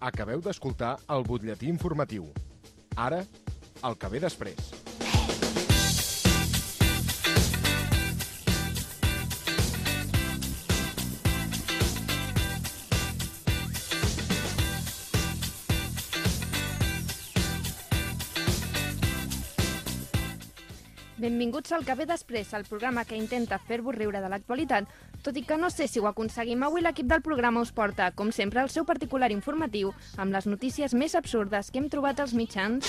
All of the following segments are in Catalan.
Acabeu d'escoltar el butlletí informatiu. Ara, el que ve després. Benvinguts al que ve després, el programa que intenta fer-vos riure de l'actualitat, tot i que no sé si ho aconseguim. Avui l'equip del programa us porta, com sempre, el seu particular informatiu amb les notícies més absurdes que hem trobat als mitjans.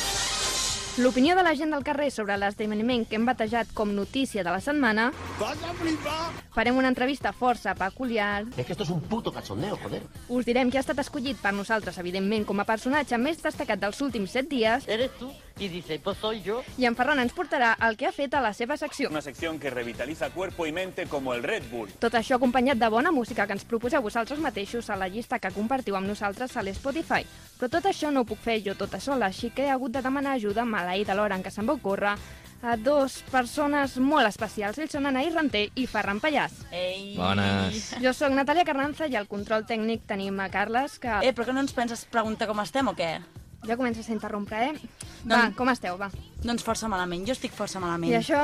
L'opinió de la gent del carrer sobre l'esdeveniment que hem batejat com notícia de la setmana. ¡Vas a flipar! Farem una entrevista força peculiar. Es que esto es un puto cachondeo, joder. Us direm qui ha estat escollit per nosaltres, evidentment, com a personatge més destacat dels últims set dies. Eres tú y dice, pues soy yo. I en Ferran ens portarà el que ha fet a la seva secció. Una sección que revitaliza cuerpo y mente como el Red Bull. Tot això acompanyat de bona música que ens proposeu vosaltres mateixos a la llista que compartiu amb nosaltres a l'Spotify. Però tot això no ho puc fer jo tota sola, així que he hagut de demanar ajuda a l'hora en què se'm va ocórrer a dos persones molt especials. Ells són Anaïs Ranter i Ferran Pallàs. Ei. Bones. Jo sóc Natàlia Carranza i al control tècnic tenim a Carles, que Eh, però que no ens penses preguntar com estem o què? Ja comences a interrompre, eh? Va, Doncs- com esteu, va? Doncs força malament, jo estic força malament. I això...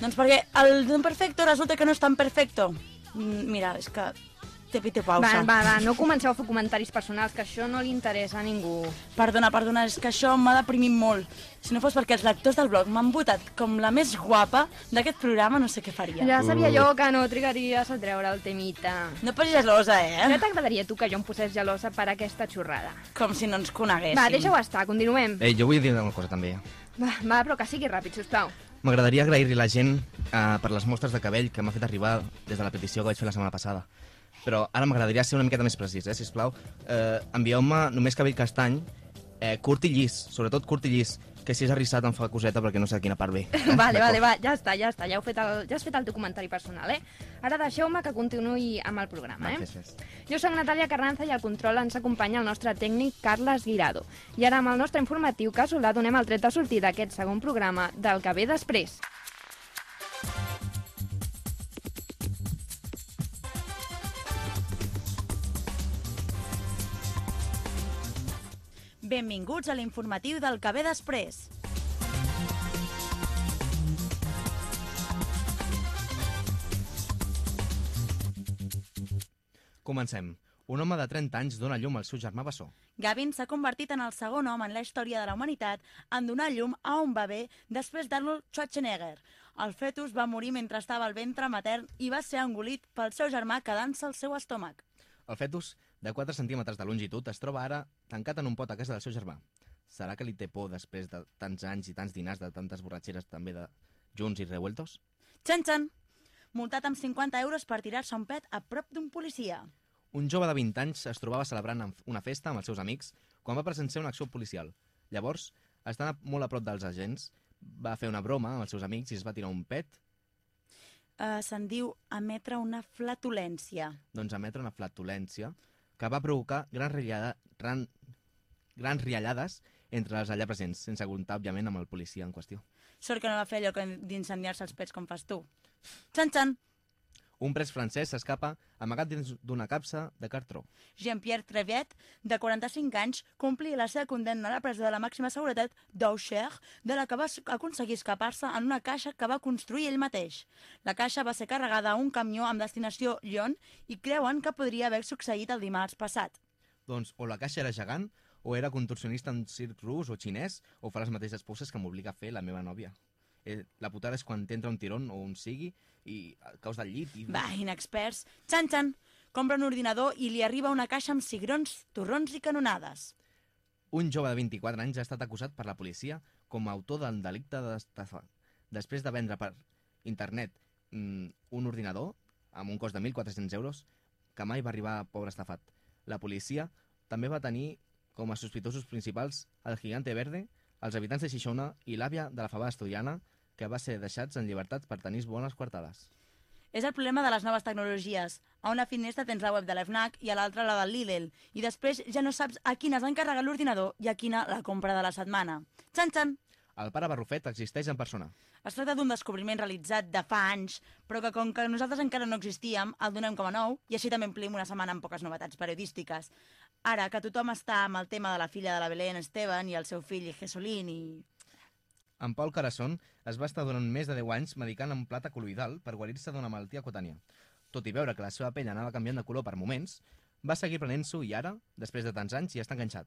Doncs perquè el d'un perfecto resulta que no és tan perfecto. Mira, és que té pito Va, pausa. va, va, no comenceu a fer comentaris personals, que això no li interessa a ningú. Perdona, perdona, és que això m'ha deprimit molt. Si no fos perquè els lectors del blog m'han votat com la més guapa d'aquest programa, no sé què faria. Ja sabia jo que no trigaries a treure el temita. No posis gelosa, Ja eh? t'agradaria tu que jo em posés gelosa per aquesta xorrada. Com si no ens coneguéssim. Va, deixa-ho estar, continuem. Eh, jo vull dir una cosa també. Va, va, però que sigui ràpid, sisplau. M'agradaria agrair-li a la gent eh, per les mostres de cabell que m'ha fet arribar des de la petició que vaig fer la setmana passada. Però ara m'agradaria ser una miqueta més precís, eh, sisplau. Eh, Envieu-me només cabell castany, eh, curt i llis, sobretot curt i llis, que si és arrissat em fa coseta perquè no sé a quina part ve. Eh? Vale, vale, va, ja està, ja està, ja, heu fet el, ja has fet el teu comentari personal, eh? Ara deixeu-me que continuï amb el programa, eh? Jo sóc Natàlia Carranza i al control ens acompanya el nostre tècnic Carles Guirado. I ara amb el nostre informatiu casolà donem el tret de sortida d'aquest segon programa del que ve després. Benvinguts a l'informatiu del que ve després. Comencem. Un home de 30 anys dona llum al seu germà bessó. Gavin s'ha convertit en el segon home en la història de la humanitat en donar llum a un bebè després d'Arnold Schwarzenegger. El fetus va morir mentre estava al ventre matern i va ser engolit pel seu germà quedant-se al seu estómac. El fetus, de 4 centímetres de longitud, es troba ara tancat en un pot a casa del seu germà. Serà que li té por després de tants anys i tants dinars de tantes borratxeres també de junts i revueltos? Txan, txan! Multat amb 50 euros per tirar-se un pet a prop d'un policia. Un jove de 20 anys es trobava celebrant una festa amb els seus amics quan va presenciar una acció policial. Llavors, estant molt a prop dels agents, va fer una broma amb els seus amics i es va tirar un pet, Uh, Se'n diu emetre una flatulència. doncs emetre una flatulència que va provocar grans, riallada, gran, grans riallades entre els allà presents, sense comptar, òbviament, amb el policia en qüestió. Sort que no va fer allò d'incendiar-se els pets com fas tu. Txan, txan! Un pres francès s'escapa amagat dins d'una capsa de cartró. Jean-Pierre Trevet, de 45 anys, complia la seva condemna a la presó de la màxima seguretat d'Auxerre, de la que va aconseguir escapar-se en una caixa que va construir ell mateix. La caixa va ser carregada a un camió amb destinació Lyon i creuen que podria haver succeït el dimarts passat. Doncs o la caixa era gegant, o era contorsionista en circ rus o xinès, o fa les mateixes poses que m'obliga a fer la meva nòvia. Eh, la putada és quan t'entra un tirón o un sigui i caus del llit i... Va, inexperts. Txan, txan! Compra un ordinador i li arriba una caixa amb cigrons, torrons i canonades. Un jove de 24 anys ha estat acusat per la policia com a autor del delicte d'estafa. Després de vendre per internet mm, un ordinador amb un cost de 1.400 euros que mai va arribar a pobre estafat. La policia també va tenir com a sospitosos principals el gigante verde, els habitants de Xixona i l'àvia de la fava estudiana que va ser deixats en llibertat per tenir bones quartades. És el problema de les noves tecnologies. A una finestra tens la web de l'FNAC i a l'altra la del Lidl. I després ja no saps a quina has d'encarregar l'ordinador i a quina la compra de la setmana. Txan, txan! El pare Barrufet existeix en persona. Es tracta d'un descobriment realitzat de fa anys, però que com que nosaltres encara no existíem, el donem com a nou i així també omplim una setmana amb poques novetats periodístiques. Ara que tothom està amb el tema de la filla de la Belén Esteban i el seu fill Jesolín i... En Paul Carasson es va estar durant més de 10 anys medicant amb plata col·loidal per guarir-se d'una malaltia cutània. Tot i veure que la seva pell anava canviant de color per moments, va seguir prenent-s'ho i ara, després de tants anys, hi està enganxat.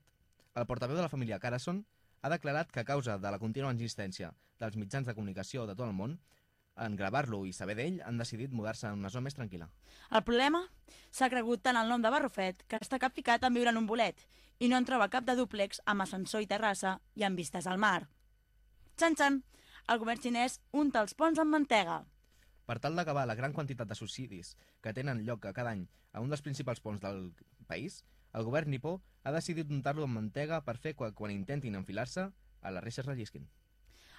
El portaveu de la família Carasson ha declarat que a causa de la contínua insistència dels mitjans de comunicació de tot el món en gravar-lo i saber d'ell, han decidit mudar-se a una zona més tranquil·la. El problema s'ha cregut tant el nom de Barrufet que està capficat en viure en un bolet i no en troba cap de dúplex amb ascensor i terrassa i amb vistes al mar. Txan, txan! El govern xinès unta els ponts amb mantega. Per tal d'acabar la gran quantitat de subsidis que tenen lloc cada any a un dels principals ponts del país, el govern nipó ha decidit untar-lo amb mantega per fer que quan intentin enfilar-se, a les reixes rellisquin.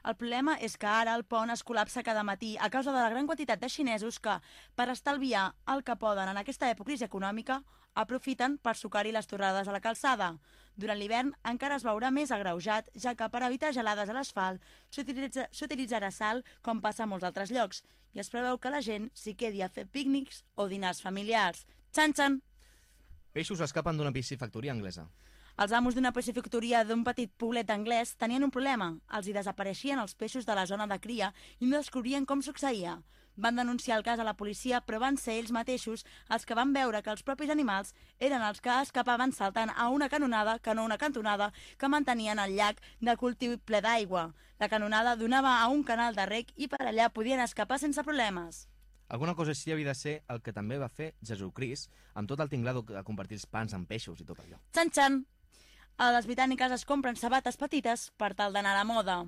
El problema és que ara el pont es col·lapsa cada matí a causa de la gran quantitat de xinesos que, per estalviar el que poden en aquesta època crisi econòmica, aprofiten per sucar-hi les torrades a la calçada. Durant l'hivern encara es veurà més agreujat, ja que per evitar gelades a l'asfalt s'utilitza- s'utilitzarà sal com passa a molts altres llocs i es preveu que la gent s'hi quedi a fer pícnics o dinars familiars. Txan, txan! Peixos escapen d'una piscifactoria anglesa. Els amos d'una piscifactoria d'un petit poblet anglès tenien un problema. Els hi desapareixien els peixos de la zona de cria i no descobrien com succeïa. Van denunciar el cas a la policia, però van ser ells mateixos els que van veure que els propis animals eren els que escapaven saltant a una canonada, que no una cantonada, que mantenien el llac de cultiu ple d'aigua. La canonada donava a un canal de rec i per allà podien escapar sense problemes. Alguna cosa així havia de ser el que també va fer Jesucrist amb tot el tinglado de convertir els pans en peixos i tot allò. Txan, txan! A les britàniques es compren sabates petites per tal d'anar a la moda.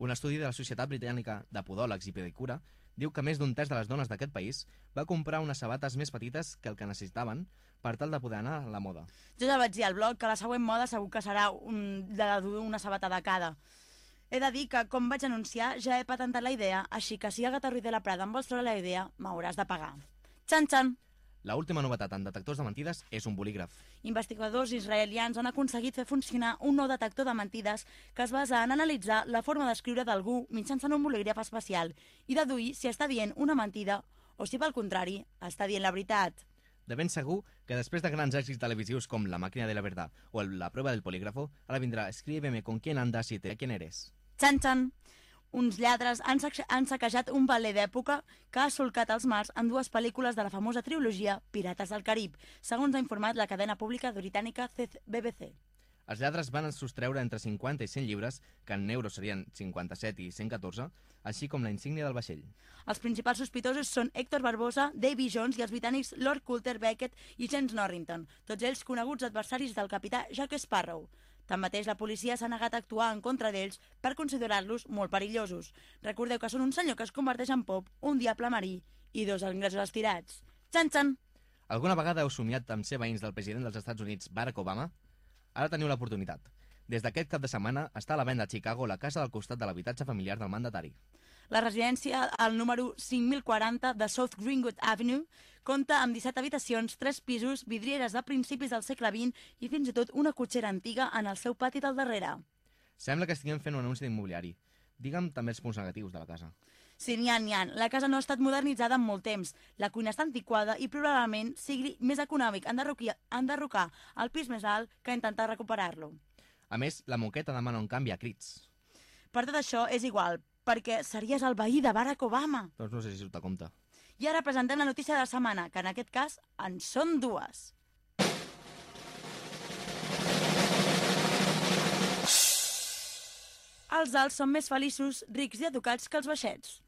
Un estudi de la Societat Britànica de Podòlegs i Pedicura diu que més d'un terç de les dones d'aquest país va comprar unes sabates més petites que el que necessitaven per tal de poder anar a la moda. Jo ja vaig dir al blog que la següent moda segur que serà un, de dur una sabata de cada. He de dir que, com vaig anunciar, ja he patentat la idea, així que si Agatha Ruiz de la Prada em vols treure la idea, m'hauràs de pagar. Txan, txan! La última novetat en detectors de mentides és un bolígraf. Investigadors israelians han aconseguit fer funcionar un nou detector de mentides que es basa en analitzar la forma d'escriure d'algú mitjançant un bolígraf especial i deduir si està dient una mentida o si, pel contrari, està dient la veritat. De ben segur que després de grans èxits televisius com La màquina de la verdad o La prueba del polígrafo, ara vindrà Escríbeme con quién andas y te quién eres. Txan, txan! Uns lladres han, han saquejat un valer d'època que ha solcat els mars en dues pel·lícules de la famosa trilogia Pirates del Carib, segons ha informat la cadena pública britànica BBC. Els lladres van sostreure entre 50 i 100 llibres, que en euros serien 57 i 114, així com la insígnia del vaixell. Els principals sospitosos són Héctor Barbosa, Davy Jones i els britànics Lord Coulter Beckett i James Norrington, tots ells coneguts adversaris del capità Jack Sparrow. Tanmateix, la policia s'ha negat a actuar en contra d'ells per considerar-los molt perillosos. Recordeu que són un senyor que es converteix en pop, un diable marí i dos anglesos estirats. Txan, txan! Alguna vegada heu somiat amb ser veïns del president dels Estats Units, Barack Obama? Ara teniu l'oportunitat. Des d'aquest cap de setmana està a la venda a Chicago la casa del costat de l'habitatge familiar del mandatari. La residència, al número 5040 de South Greenwood Avenue, compta amb 17 habitacions, 3 pisos, vidrieres de principis del segle XX i fins i tot una cotxera antiga en el seu pati del darrere. Sembla que estiguem fent un anunci d'immobiliari. Digue'm també els punts negatius de la casa. Sí, n'hi ha, n'hi ha. La casa no ha estat modernitzada en molt temps. La cuina està antiquada i probablement sigui més econòmic enderrocar, el pis més alt que intentar recuperar-lo. A més, la moqueta demana un canvi a crits. Per tot això és igual, perquè series el veí de Barack Obama. Doncs no sé si surt a compte. I ara presentem la notícia de la setmana, que en aquest cas en són dues. Els alts són més feliços, rics i educats que els baixets.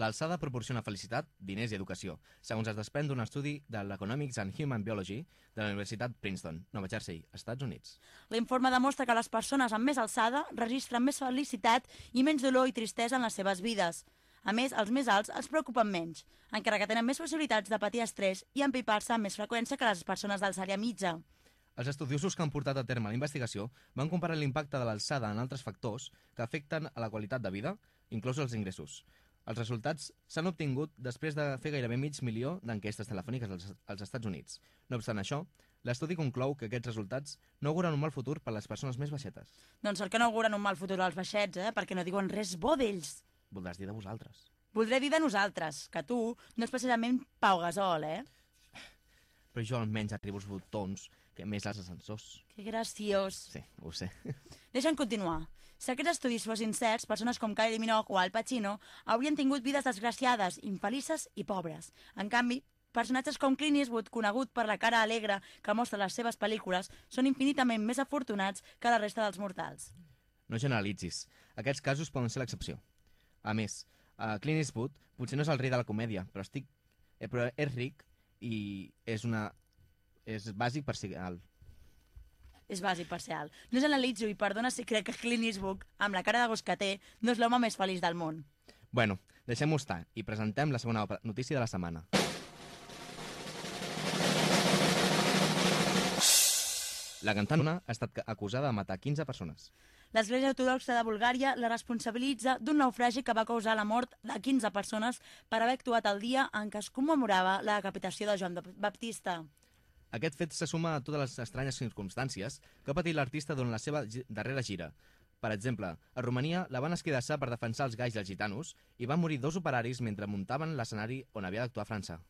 L'alçada proporciona felicitat, diners i educació, segons es desprèn d'un estudi de l'Economics and Human Biology de la Universitat Princeton, Nova Jersey, Estats Units. L'informe demostra que les persones amb més alçada registren més felicitat i menys dolor i tristesa en les seves vides. A més, els més alts els preocupen menys, encara que tenen més possibilitats de patir estrès i empipar-se amb més freqüència que les persones d'alçària mitja. Els estudiosos que han portat a terme la investigació van comparar l'impacte de l'alçada en altres factors que afecten a la qualitat de vida, inclosos els ingressos. Els resultats s'han obtingut després de fer gairebé mig milió d'enquestes telefòniques als, als Estats Units. No obstant això, L'estudi conclou que aquests resultats no auguren un mal futur per a les persones més baixetes. Doncs el que no auguren un mal futur als baixets, eh? Perquè no diuen res bo d'ells. Voldràs dir de vosaltres. Voldré dir de nosaltres, que tu no és precisament Pau Gasol, eh? Però jo almenys arribo als botons que més als ascensors. Que graciós. Sí, ho sé. Deixa'm continuar. Si aquests estudis fossin certs, persones com Kylie Minogue o Al Pacino haurien tingut vides desgraciades, infelices i pobres. En canvi, personatges com Clint Eastwood, conegut per la cara alegre que mostra les seves pel·lícules, són infinitament més afortunats que la resta dels mortals. No generalitzis. Aquests casos poden ser l'excepció. A més, uh, Clint Eastwood potser no és el rei de la comèdia, però, estic, eh, però és ric i és una... és bàsic per ser alt. És bàsic per ser alt. No generalitzo i perdona si crec que Clint Eastwood, amb la cara de gos que té, no és l'home més feliç del món. Bueno, deixem-ho estar i presentem la segona notícia de la setmana. La cantant ha estat acusada de matar 15 persones. L'Església Ortodoxa de Bulgària la responsabilitza d'un naufragi que va causar la mort de 15 persones per haver actuat el dia en què es commemorava la decapitació de Joan Baptista. Aquest fet se suma a totes les estranyes circumstàncies que ha patit l'artista durant la seva darrera gira. Per exemple, a Romania la van esquidassar per defensar els gais i els gitanos i van morir dos operaris mentre muntaven l'escenari on havia d'actuar França.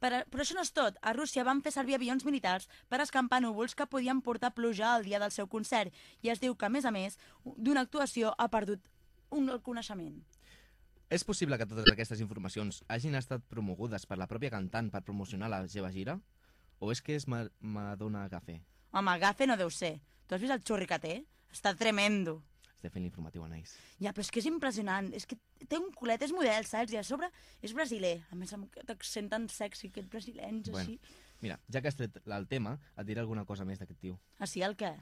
Però, però això no és tot. A Rússia van fer servir avions militars per escampar núvols que podien portar pluja el dia del seu concert. I es diu que, a més a més, d'una actuació ha perdut un coneixement. És possible que totes aquestes informacions hagin estat promogudes per la pròpia cantant per promocionar la seva gira? O és que és Ma Madonna Café? Home, Gafe no deu ser. Tu has vist el xurri que té? Està tremendo. Estic fent l'informatiu, Anais. Ja, però és que és impressionant. És que té un culet, és model, saps? I a sobre és brasiler. A més, accent tan sexy, aquest brasilens, Bueno. així. Mira, ja que has tret el tema, et diré alguna cosa més d'aquest tio. Així el què?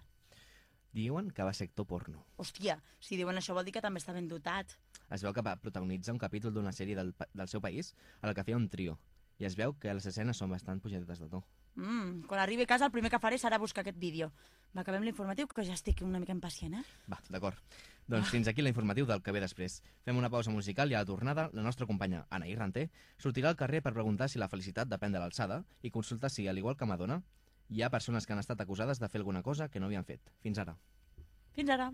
Diuen que va ser actor porno. Hòstia, si diuen això vol dir que també està ben dotat. Es veu que va protagonitzar un capítol d'una sèrie del, del seu país a la que feia un trio. I es veu que les escenes són bastant pujadetes de to. Mm, quan arribi a casa el primer que faré serà buscar aquest vídeo. Va, acabem l'informatiu, que ja estic una mica impacient, eh? Va, d'acord. Doncs fins aquí l'informatiu del que ve després. Fem una pausa musical i a la tornada la nostra companya Anaí Ranter sortirà al carrer per preguntar si la felicitat depèn de l'alçada i consultar si, al igual que Madonna, hi ha persones que han estat acusades de fer alguna cosa que no havien fet. Fins ara. Fins ara.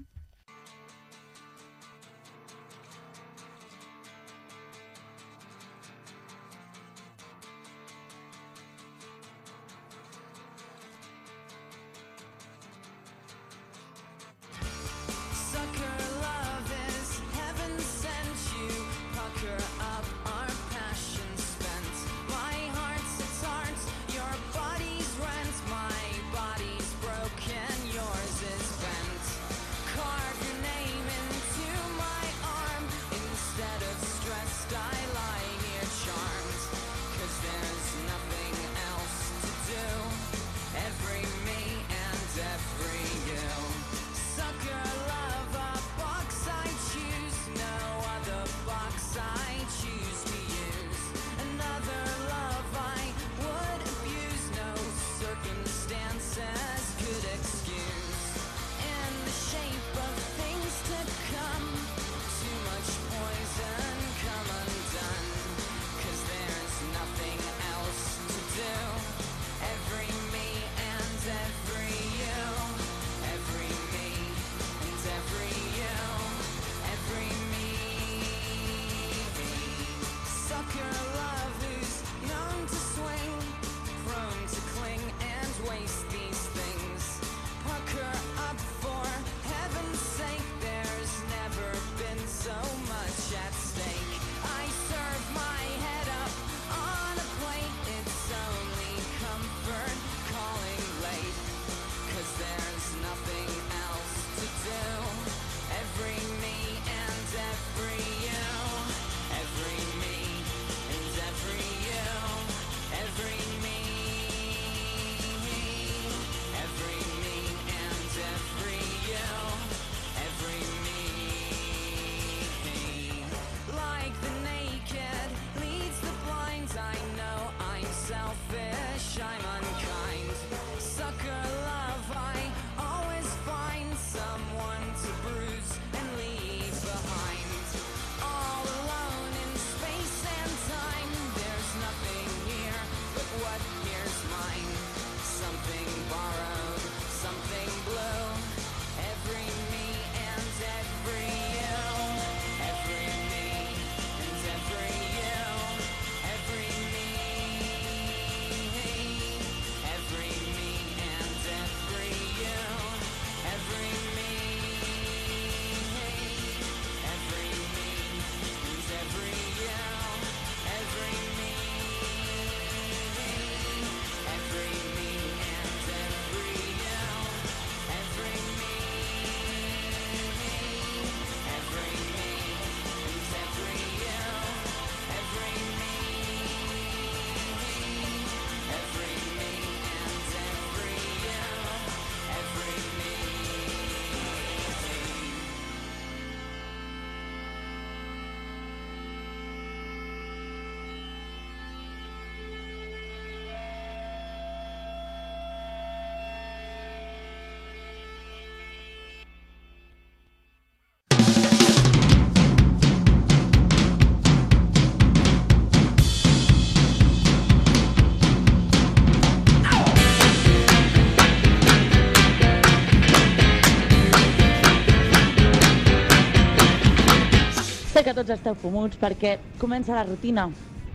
Tots esteu fumuts perquè comença la rutina,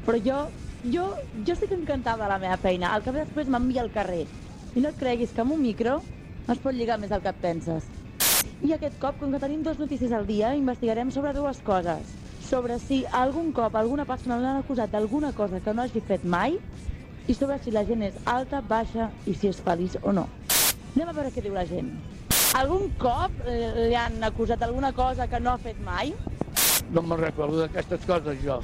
però jo, jo, jo estic encantada de la meva feina. El ve després m'envia al carrer. I no et creguis que amb un micro es pot lligar més del que et penses. I aquest cop, com que tenim dos notícies al dia, investigarem sobre dues coses. Sobre si algun cop alguna persona l'han acusat d'alguna cosa que no hagi fet mai i sobre si la gent és alta, baixa i si és feliç o no. Anem a veure què diu la gent. Algun cop eh, li han acusat d'alguna cosa que no ha fet mai? No me'n recordo d'aquestes coses, jo.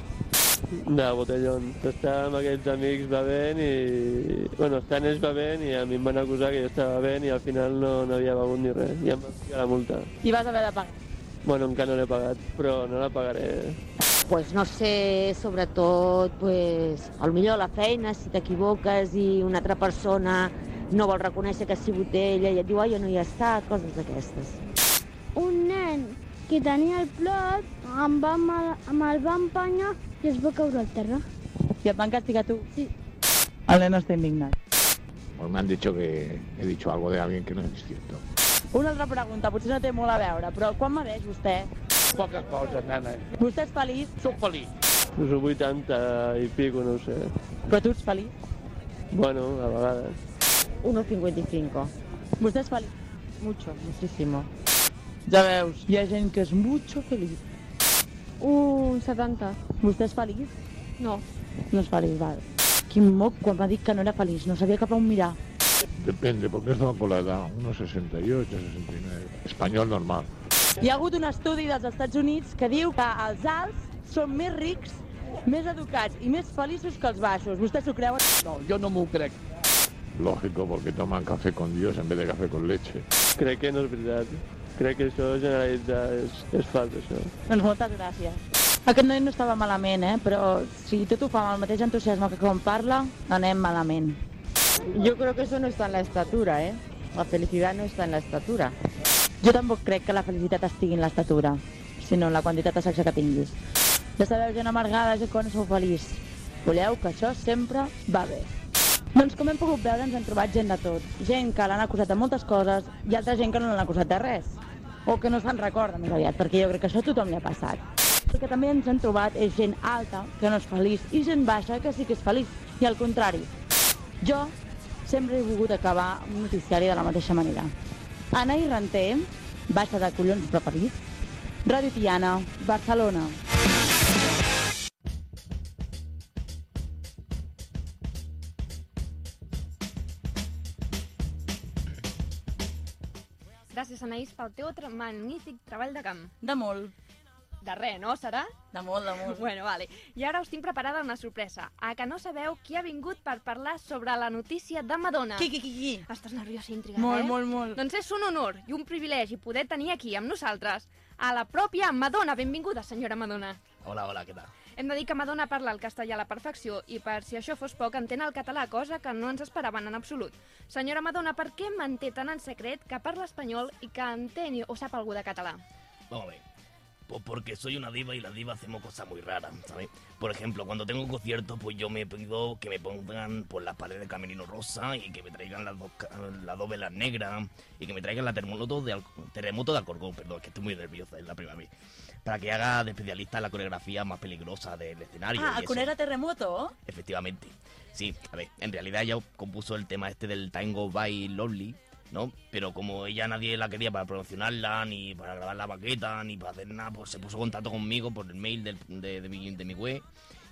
De botellón. Estava amb aquells amics bevent i... Bueno, estan ells bevent i a mi em van acusar que jo estava bevent i al final no n'havia begut ni res. I em van ficar la multa. I vas haver de pagar. Bueno, encara no l'he pagat, però no la pagaré. Pues no sé, sobretot, pues, al millor la feina, si t'equivoques i una altra persona no vol reconèixer que ha sigut ella i et diu, ai, jo no hi he estat, coses d'aquestes. Un nen que tenia el plat em va, mal- me'l va empanyar i es va caure al terra. I et van castigar tu? Sí. El nen està indignat. Pues me han dicho que he dicho algo de alguien que no es cierto. Una altra pregunta, potser no té molt a veure, però quan mereix vostè? Poques coses, nena. Vostè és feliç? Soc feliç. Us 80 i pico, no ho sé. Però tu ets feliç? Bueno, a vegades. 1,55. Vostè és feliç? Mucho, muchísimo. Ja veus, hi ha gent que és mucho feliç. Un 70. Vostè és feliç? No. No és feliç, val. Quin moc quan va dir que no era feliç, no sabia cap a on mirar. Depende, porque esto va por la edad. Unos 68, 69. Español normal. Hi ha hagut un estudi dels Estats Units que diu que els alts són més rics, més educats i més feliços que els baixos. Vostè s'ho creu? No, jo no m'ho crec. Lógico, porque toman café con Dios en vez de café con leche. Crec que no és veritat. Crec que això generalitzar és, és fals, això. Doncs moltes gràcies. Aquest nen no estava malament, eh? Però si tot ho fa amb el mateix entusiasme que quan parla, anem malament. Yo creo que eso no está en la estatura, ¿eh? La felicidad no está en la estatura. Jo tampoc crec que la felicitat estigui en l'estatura, sinó en la quantitat de sexe que tinguis. Ja sabeu, gent amargada, que no sou feliç. Voleu que això sempre va bé. Doncs com hem pogut veure, ens hem trobat gent de tot. Gent que l'han acusat de moltes coses i altra gent que no l'han acusat de res. O que no se'n recorda més aviat, perquè jo crec que això a tothom li ha passat. El que també ens hem trobat és gent alta, que no és feliç, i gent baixa, que sí que és feliç. I al contrari. Jo sempre he volgut acabar un noticiari de la mateixa manera. Anaïs Ranter, baixa de collons però feliç, Ràdio Tiana, Barcelona. Gràcies, Anaïs, pel teu magnífic treball de camp. De molt. De res, no? Serà? De molt, de molt. Bueno, vale. I ara us tinc preparada una sorpresa. A que no sabeu qui ha vingut per parlar sobre la notícia de Madonna? Qui, qui, qui, qui? Estàs nerviós i intrigat, Molt, eh? molt, molt. Doncs és un honor i un privilegi poder tenir aquí amb nosaltres a la pròpia Madonna. Benvinguda, senyora Madonna. Hola, hola, què tal? Hem de dir que Madonna parla el castellà a la perfecció i per si això fos poc entén el català, cosa que no ens esperaven en absolut. Senyora Madonna, per què manté tan en secret que parla espanyol i que entén o sap algú de català? Vamos a ver. Pues porque soy una diva y las divas hacemos cosas muy raras, ¿sabes? Por ejemplo, cuando tengo conciertos, pues yo me pido que me pongan por las paredes de camerino rosa y que me traigan las dos, las dos velas negras y que me traigan la terremoto de, terremoto de Alcorcón, perdón, que estoy muy nerviosa, es la primera vez. Para que haga de especialista la coreografía más peligrosa del escenario. Ah, con era terremoto? Efectivamente. Sí, a ver, en realidad ella compuso el tema este del Tango by Lovely, ¿no? Pero como ella nadie la quería para promocionarla, ni para grabar la baqueta, ni para hacer nada, pues se puso en contacto conmigo por el mail del- de, de mi, de mi web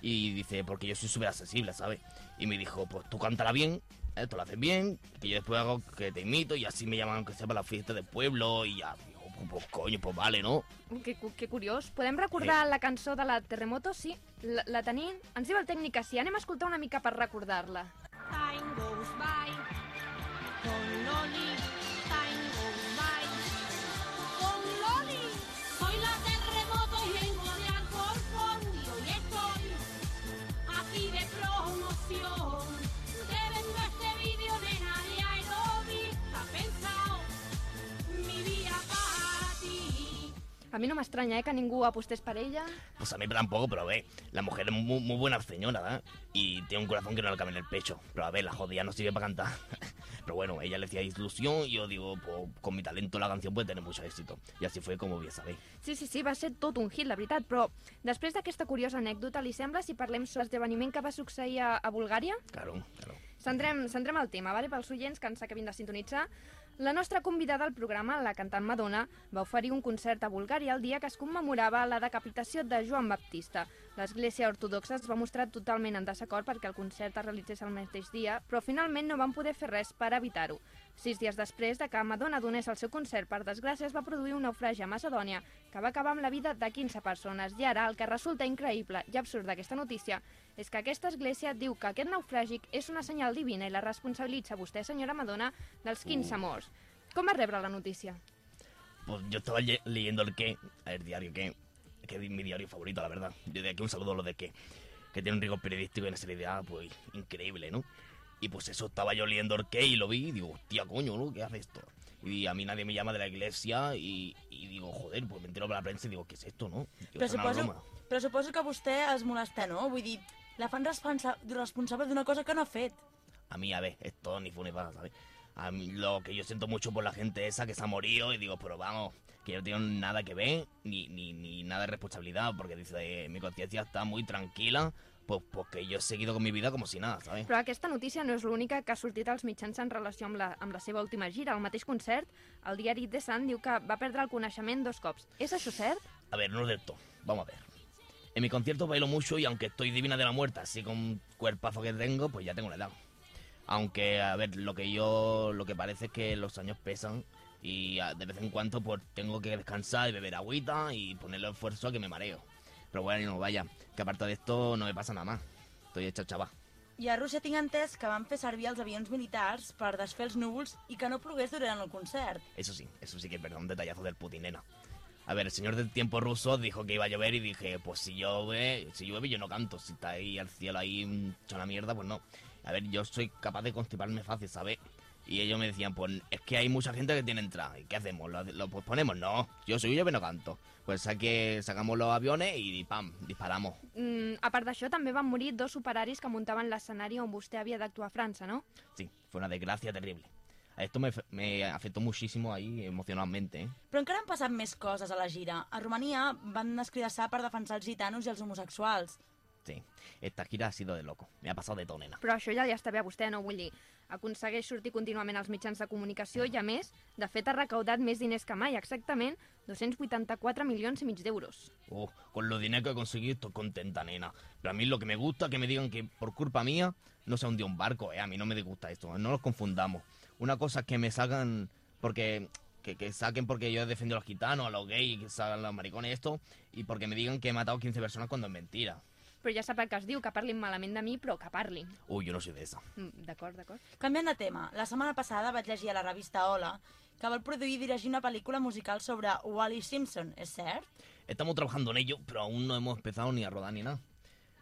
y dice, porque yo soy súper accesible, ¿sabes? Y me dijo, pues tú cántala bien, ¿eh? tú lo haces bien, que yo después hago que te imito y así me llaman aunque sea para la fiesta del pueblo y ya, pues, coño, pues vale, ¿no? Que, que curiós. Podem recordar la cançó de la Terremoto? Sí, la, la tenim. Ens diu el tècnic que sí. Anem a escoltar una mica per recordar-la. Time goes by con A mi no m'estranya, eh, que ningú apostés per ella. Pues a mí tampoco, pero a ver, la mujer es muy, muy buena señora, ¿verdad? Y tiene un corazón que no le cabe en el pecho. Pero a ver, la jodida no sirve para cantar. Pero bueno, ella le hacía ilusión y yo digo, pues con mi talento la canción puede tener mucho éxito. Y así fue como bien sabéis. Sí, sí, sí, va ser tot un hit, la veritat, però després d'aquesta curiosa anècdota, li sembla si parlem sobre l'esdeveniment que va succeir a, a Bulgària? Claro, claro. Centrem, centrem el tema, vale? pels oients que ens acabin de sintonitzar. La nostra convidada al programa, la cantant Madonna, va oferir un concert a Bulgària el dia que es commemorava la decapitació de Joan Baptista. L'Església Ortodoxa es va mostrar totalment en desacord perquè el concert es realitzés el mateix dia, però finalment no van poder fer res per evitar-ho. Sis dies després de que Madonna donés el seu concert, per desgràcia es va produir un naufragi a Macedònia que va acabar amb la vida de 15 persones. I ara el que resulta increïble i absurd d'aquesta notícia és que aquesta església diu que aquest naufràgic és una senyal divina i la responsabilitza vostè, senyora Madonna, dels 15 morts. Com va rebre la notícia? Pues yo estaba le- leyendo el qué, el diario qué, que es mi diario favorito, la verdad. Yo de aquí un saludo a los de qué, que tiene un rigor periodístico y una seriedad, pues, increíble, ¿no? Y pues eso, estaba yo leyendo el qué y lo vi y digo, hostia, coño, ¿no? ¿Qué hace esto? Y a mí nadie me llama de la iglesia y, y digo, joder, pues me entero por la prensa y digo, ¿qué es esto, no? Digo, Però "Es una suposo, broma". però suposo que vostè es molesta, no? Vull dir, la fan responsa responsable d'una cosa que no ha fet. A mí, a ver, esto ni fu ni fa, ¿sabes? A mí lo que yo siento mucho por la gente esa que se ha morido y digo, pero vamos, que no tengo nada que ver ni, ni, ni nada de responsabilidad porque dice, eh, mi conciencia está muy tranquila pues porque yo he seguido con mi vida como si nada, ¿sabes? Però aquesta notícia no és l'única que ha sortit als mitjans en relació amb la, amb la seva última gira. Al mateix concert, el diari The Sun diu que va perdre el coneixement dos cops. És això cert? A ver, no es del todo. Vamos a ver. En mi concierto bailo mucho y aunque estoy divina de la muerte, así con cuerpazo que tengo, pues ya tengo una edad. Aunque, a ver, lo que yo, lo que parece es que los años pesan y ah, de vez en cuando pues tengo que descansar y beber agüita y ponerle esfuerzo a que me mareo. Pero bueno, vaya, que aparte de esto no me pasa nada más. Estoy hecho chaval. I a Rússia tinc entès que van fer servir els avions militars per desfer els núvols i que no plogués durant el concert. Eso sí, eso sí que es verdad, un detallazo del Putin, nena. A ver, el señor del tiempo ruso dijo que iba a llover y dije, pues si llueve, si llueve yo no canto, si está ahí al cielo ahí mm, hecho una mierda, pues no. A ver, yo soy capaz de constiparme fácil, ¿sabes? Y ellos me decían, pues es que hay mucha gente que tiene entrada. ¿Y qué hacemos? ¿Lo, lo posponemos? No, yo soy yo, pero no canto. Pues saque, sacamos los aviones y pam, disparamos. Mm, a part d'això, també van morir dos operaris que muntaven l'escenari on vostè havia d'actuar a França, no? Sí, fue una desgracia terrible. Esto me, me afectó muchísimo ahí emocionalmente, ¿eh? Però encara han passat més coses a la gira. A Romania van escridassar per defensar els gitanos i els homosexuals. Sí, esta gira ha sido de loco. Me ha pasado de todo, nena. Però això ja ja està bé a vostè, no? Vull dir, aconsegueix sortir contínuament als mitjans de comunicació i, a més, de fet ha recaudat més diners que mai, exactament 284 milions i mig d'euros. Oh, con los dinero que he conseguido estoy contenta, nena. Pero a mí lo que me gusta es que me digan que por culpa mía no se hundió un barco, ¿eh? A mí no me disgusta esto, no los confundamos. Una cosa es que me sacan porque... Que, que saquen porque yo he defendido a los gitanos, a los gays, que salgan los maricones y esto, y porque me digan que he matado 15 personas cuando es mentira. Però ja sap el que es diu, que parlin malament de mi, però que parlin. Uy, yo no de esa. Mm, D'acord, d'acord. Canviant de tema, la setmana passada vaig llegir a la revista Hola que vol produir i dirigir una pel·lícula musical sobre Wally Simpson, és cert? Estamos trabajando en ello, pero aún no hemos empezado ni a rodar ni nada.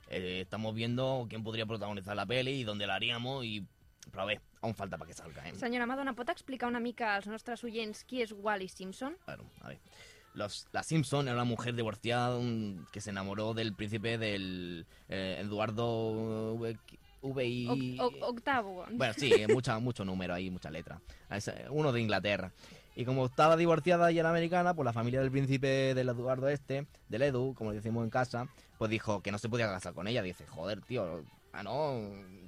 Eh, estamos viendo quién podría protagonizar la peli y dónde la haríamos y... Pero a ver, aún falta para que salga, ¿eh? Senyora Madonna, pot explicar una mica als nostres oients qui és Wally Simpson? Claro, a ver. Los, la Simpson era una mujer divorciada un- que se enamoró del príncipe del eh, Eduardo V, VI... O, o, octavo. Bueno, sí, mucha, mucho número ahí, mucha letra. Es, eh, Uno de Inglaterra. Y como estaba divorciada y era americana, pues la familia del príncipe del Eduardo este, del Edu, como le decimos en casa, pues dijo que no se podía casar con ella. Dice, joder, tío, ah, no,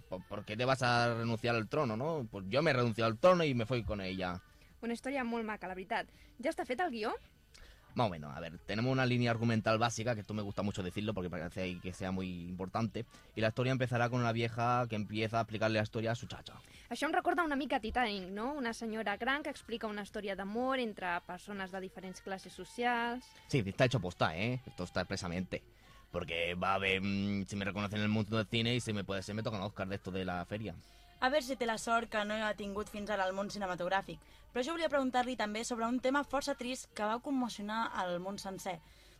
¿por, por qué te vas a renunciar al trono, no? Pues yo me he renunciado al trono y me fui con ella. Una història molt maca, la veritat. Ja està fet el guió? Más o menos, a ver, tenemos una línea argumental básica, que esto me gusta mucho decirlo porque parece que sea muy importante, y la historia empezará con una vieja que empieza a explicarle la historia a su chacha. Això em recorda una mica Titanic, no? Una senyora gran que explica una història d'amor entre persones de diferents classes socials... Sí, está hecho posta, ¿eh? Esto está expresamente. Porque va a ver mm, si me reconocen en el mundo del cine y si me puede ser me toca un Oscar de esto de la feria. A veure si té la sort que no ha tingut fins ara al món cinematogràfic. Però jo volia preguntar-li també sobre un tema força trist que va commocionar el món sencer.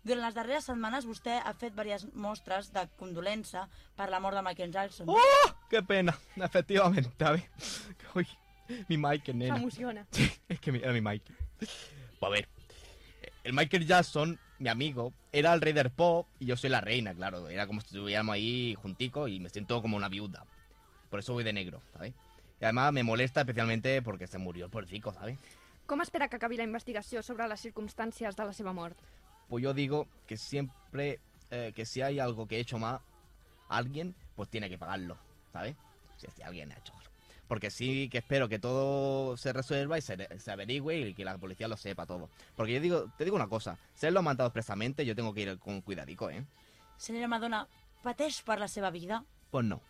Durant les darreres setmanes vostè ha fet diverses mostres de condolença per la mort de Michael Jackson. ¡Oh! ¡Qué pena! Efectivamente, a ver. Uy, mi Michael, nena. S'emociona. Es que mi- era mi Michael. Pues a ver, el Michael Jackson, mi amigo, era el rey del pop y yo soy la reina, claro. Era como si estuviéramos ahí junticos y me siento como una viuda. Por eso voy de negro, ¿sabes? Y además me molesta especialmente porque se murió el pobrecito, ¿sabes? Com espera que acabi la investigació sobre les circumstàncies de la seva mort? Pues yo digo que siempre, eh, que si hay algo que he hecho mal, alguien, pues tiene que pagarlo, ¿sabes? Si, si alguien ha hecho algo. Porque sí que espero que todo se resuelva y se, se averigüe y que la policía lo sepa todo. Porque yo digo, te digo una cosa, si él lo ha mandado expresamente, yo tengo que ir con cuidadico, ¿eh? Senyora Madonna, pateix per la seva vida? Pues no.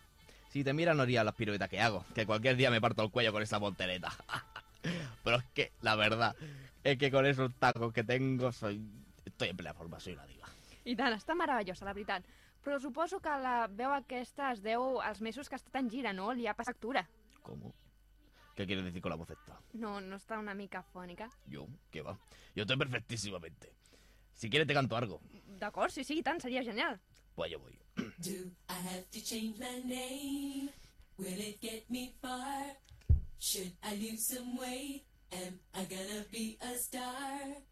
Si te mira no haría las piruetas que hago, que cualquier día me parto el cuello con esa voltereta. Pero es que, la verdad, es que con esos tacos que tengo soy... Estoy en plena forma, soy una diva. I tant, està meravellosa, la veritat. Però suposo que la veu aquesta es deu als mesos que ha estat en gira, no? Li ha passat factura. ¿Cómo? ¿Qué quieres decir con la voz esta? No, no està una mica fònica. Yo, ¿qué va? Yo estoy perfectísimamente. Si quieres te canto algo. D'acord, sí, sí, i tant, seria genial. Pues yo voy. Do I have to change my name? Will it get me far? Should I lose some weight? Am I gonna be a star?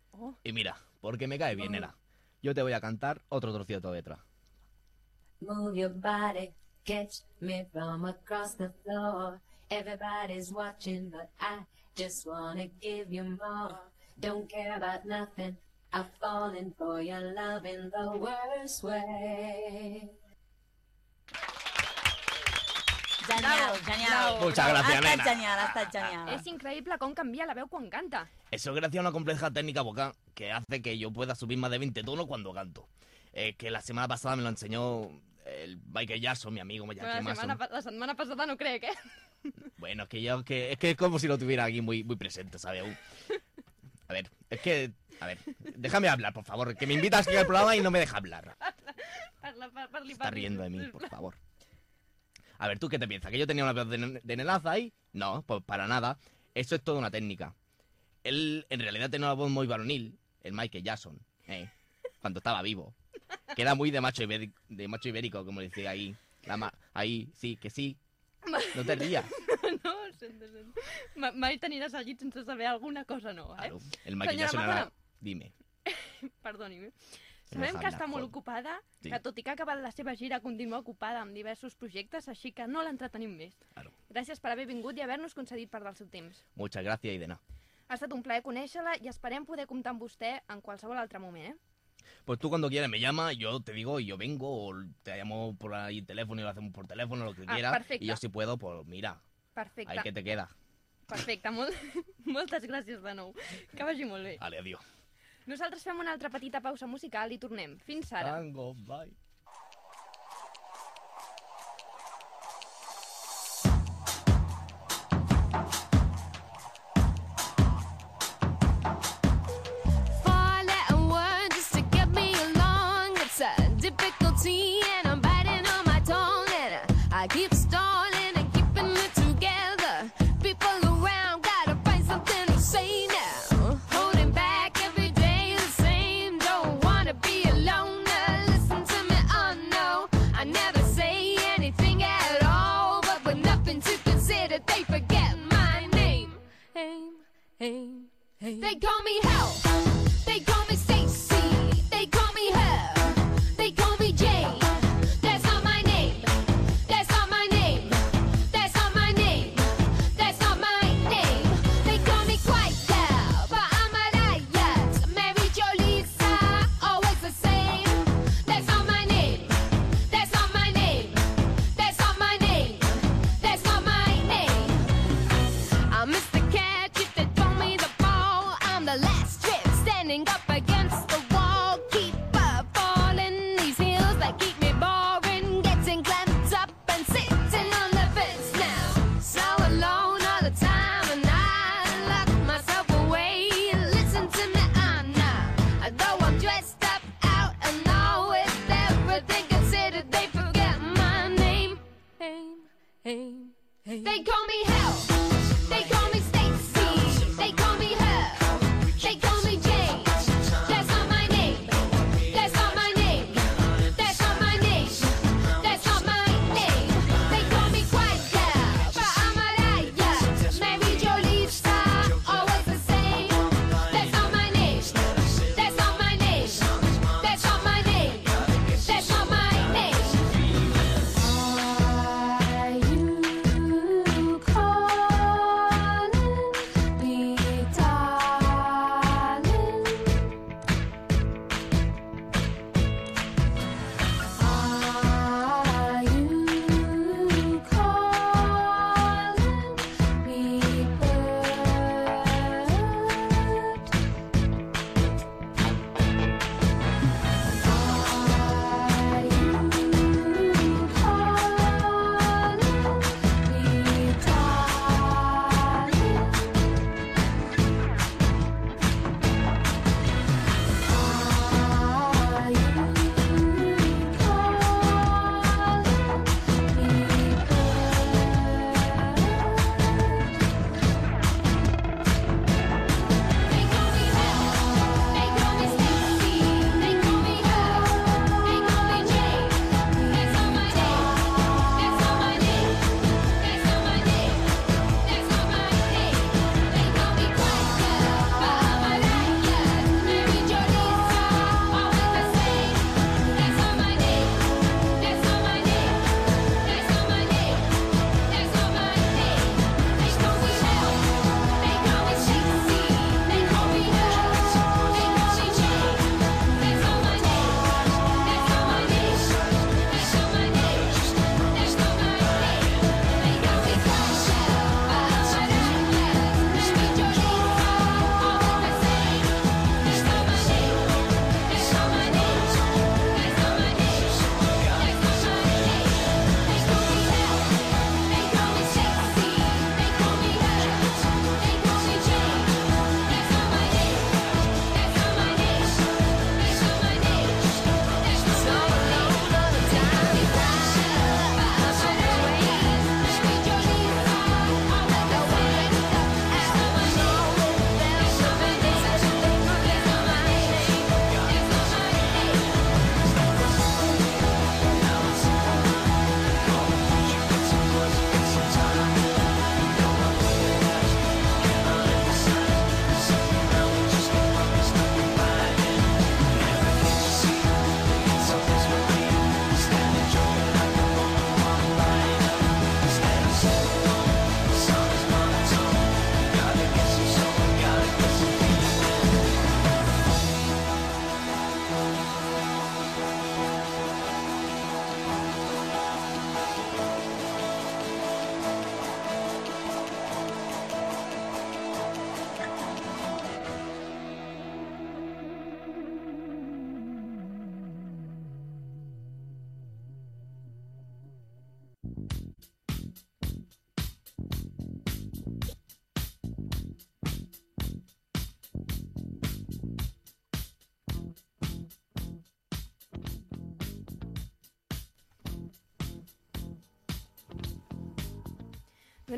Y mira, porque me cae bien, nena. Yo te voy a cantar otro trocito de letra. Move your body, catch me from across the floor. Everybody's watching, but I just wanna give you more. Don't care about nothing. I've fallen for your love in the worst way. Genial, genial. Muchas gracias, ha estat nena. genial, ha estat genial. És increïble com canvia la veu quan canta. Eso es gracias a una compleja técnica vocal que hace que yo pueda subir más de 20 tonos cuando canto. Eh, que la semana pasada me lo enseñó el Michael Jackson, mi amigo Michael la, setmana, Jackson. pa- la setmana passada no crec, eh? Bueno, es que yo que es que es como si lo tuviera aquí muy, muy presente, ¿sabes? A ver, es que. A ver, déjame hablar, por favor. Que me invitas aquí al programa y no me deja hablar. Está riendo de mí, por favor. A ver, ¿tú qué te piensas? ¿Que yo tenía una voz de, de nenaza ahí? No, pues para nada. Eso es toda una técnica. Él en realidad tenía una voz muy varonil, el Michael Jackson, ¿eh? cuando estaba vivo. Que era muy de macho ibérico, de macho ibérico como decía ahí. La ma- ahí, sí, que sí. No te rías. No, ho sento, sento. Ma- Mai t'aniràs seguit sense saber alguna cosa nova, eh? El Michael Senyora Jackson era... Madonna. Dime. Perdoni'm. Sabem que està molt ocupada, Sí. que tot i que ha acabat la seva gira continua ocupada amb diversos projectes, així que no l'entretenim més. Gràcies per haver vingut i haver-nos concedit part del seu temps. Muchas gracias y de nada. Ha estat un plaer conèixer-la i esperem poder comptar amb vostè en qualsevol altre moment, eh? Pues tú cuando quieras me llamas, yo te digo y yo vengo, o te llamo por ahí teléfono y lo hacemos por teléfono, lo que Ah, quieras. perfecte. Y yo si puedo, pues mira, Perfecte. ahí que te queda. Perfecte, molt, moltes gràcies de nou. Que vagi molt bé. Vale, adiós. Nosaltres fem una altra petita pausa musical i tornem. Fins ara. Tango, bye. Say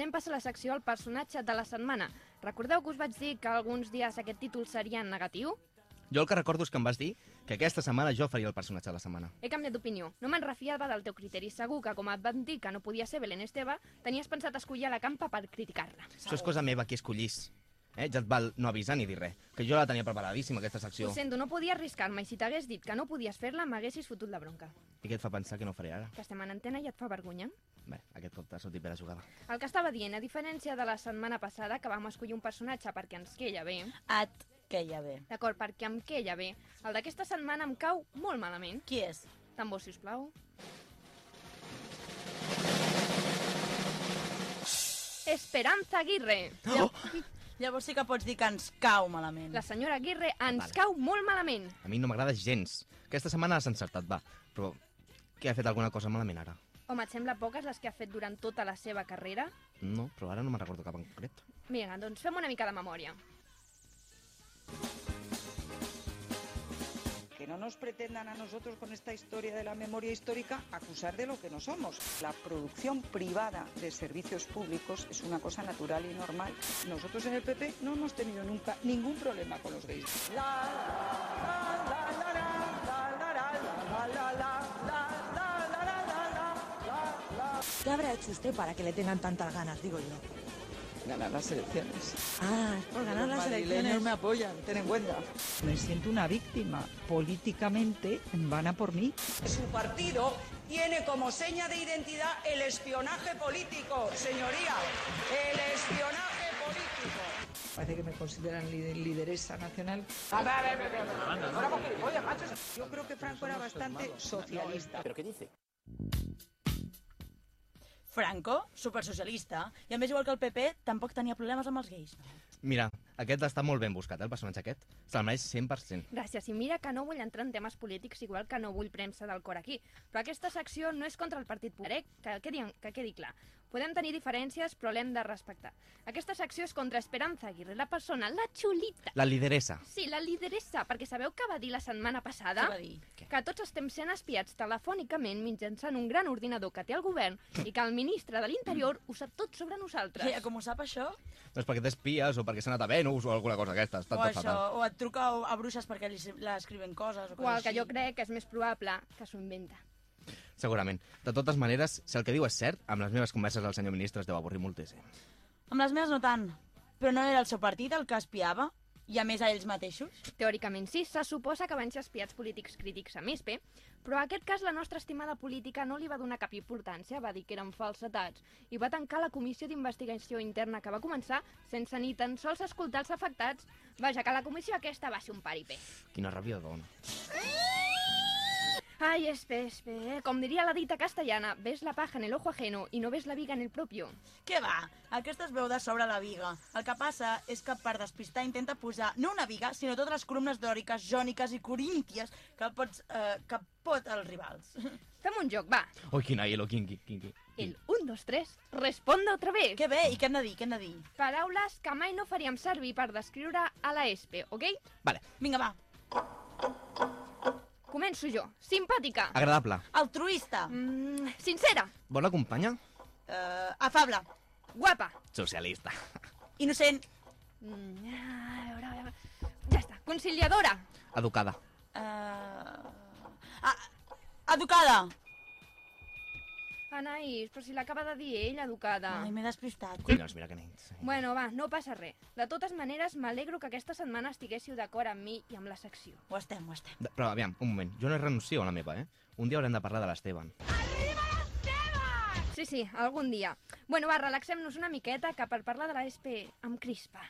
Donem pas a la secció al personatge de la setmana. Recordeu que us vaig dir que alguns dies aquest títol seria negatiu? Jo el que recordo és que em vas dir que aquesta setmana jo faria el personatge de la setmana. He canviat d'opinió. No me'n refiava del teu criteri. Segur que, com et van dir que no podia ser Belén Esteve, tenies pensat escollir a la campa per criticar-la. Això és cosa meva, qui escollís. Eh? Ja et val no avisar ni dir res. Que jo la tenia preparadíssima, aquesta secció. Ho sento, no podia arriscar-me i si t'hagués dit que no podies fer-la, m'haguessis fotut la bronca. I què et fa pensar que no faré ara? Que estem en antena i et fa vergonya. Bé, aquest cop t'ha sortit bé la jugada. El que estava dient, a diferència de la setmana passada, que vam escollir un personatge perquè ens queia bé... Et queia bé. D'acord, perquè em queia bé. El d'aquesta setmana em cau molt malament. Qui és? Tambor, sisplau. Esperanza Aguirre. Oh! Llavors sí que pots dir que ens cau malament. La senyora Aguirre ens cau molt malament. A mi no m'agrada gens. Aquesta setmana has encertat, va. Però què ha fet alguna cosa malament ara? Home, et sembla poques les que ha fet durant tota la seva carrera? No, però ara no me'n recordo cap en concret. Vinga, doncs fem una mica de memòria. Que no nos pretendan a nosotros con esta historia de la memoria histórica acusar de lo que no somos. La producción privada de servicios públicos es una cosa natural y normal. Nosotros en el PP no hemos tenido nunca ningún problema con los gays. ¿Qué habrá hecho usted para que le tengan tantas ganas, digo yo? Ganar las elecciones. Ah, es por ganar Los las elecciones. me apoyan, ten en cuenta. Me siento una víctima. Políticamente van a por mí. Su partido tiene como seña de identidad el espionaje político, señoría. El espionaje político. Parece que me consideran lideresa nacional. Yo creo que Franco era bastante socialista. ¿Pero qué dice? Franco, supersocialista, i a més, igual que el PP, tampoc tenia problemes amb els gais. Mira, aquest està molt ben buscat, eh, el personatge aquest. Se'l mereix 100%. Gràcies. I mira que no vull entrar en temes polítics, igual que no vull premsa del cor aquí. Però aquesta secció no és contra el Partit Popular, eh? que, quedi, que quedi clar. Podem tenir diferències, però l'hem de respectar. Aquesta secció és contra Esperanza Aguirre, la persona, la xulita. La lideressa. Sí, la lideressa, perquè sabeu què va dir la setmana passada? Què va dir? Que tots estem sent espiats telefònicament mitjançant un gran ordinador que té el govern i que el ministre de l'Interior ho sap tot sobre nosaltres. Ja, com ho sap això? Doncs perquè t'espies o perquè s'ha anat a Venus o alguna cosa d'aquesta. Està O tot això, fatal. o et truca a, bruixes perquè li l'escriven coses o O el que així. jo crec que és més probable que s'ho inventa. Segurament. De totes maneres, si el que diu és cert, amb les meves converses el senyor ministre es deu avorrir moltíssim. Amb les meves no tant. Però no era el seu partit el que espiava? I a més a ells mateixos? Teòricament sí, se suposa que van ser espiats polítics crítics a MISPE, però en aquest cas la nostra estimada política no li va donar cap importància, va dir que eren falsetats, i va tancar la comissió d'investigació interna que va començar sense ni tan sols escoltar els afectats. Vaja, que la comissió aquesta va ser un paripé. Quina ràbia dona. Ai, espe, espe, eh? com diria la dita castellana, ves la paja en el ojo ajeno i no ves la viga en el propio. Què va? Aquesta es veu de sobre la viga. El que passa és que per despistar intenta posar no una viga, sinó totes les columnes dòriques, jòniques i corínties que, pots, eh, que pot els rivals. Fem un joc, va. Ui, quina hielo, quin, quin, quin, quin. El 1, 2, 3, responda otra vez. Que bé, i què hem de dir, què hem de dir? Paraules que mai no faríem servir per descriure a la ESPE, ok? Vale. Vinga, va. Començo jo. Simpàtica. Agradable. Altruista. Mm, sincera. Bona companya? Uh, afable. Guapa. Socialista. Innocent. Mm, a veure, a veure. Ja està. Conciliadora. Educada. Uh, ah, educada. Anaïs, però si l'acaba de dir ell, educada. Ai, m'he despistat. Collons, mira que nens. Bueno, va, no passa res. De totes maneres, m'alegro que aquesta setmana estiguéssiu d'acord amb mi i amb la secció. Ho estem, ho estem. De- Però, aviam, un moment. Jo no renuncio a la meva, eh? Un dia haurem de parlar de l'Esteban. Sí, sí, algun dia. Bueno, va, relaxem-nos una miqueta, que per parlar de la SP em crispa.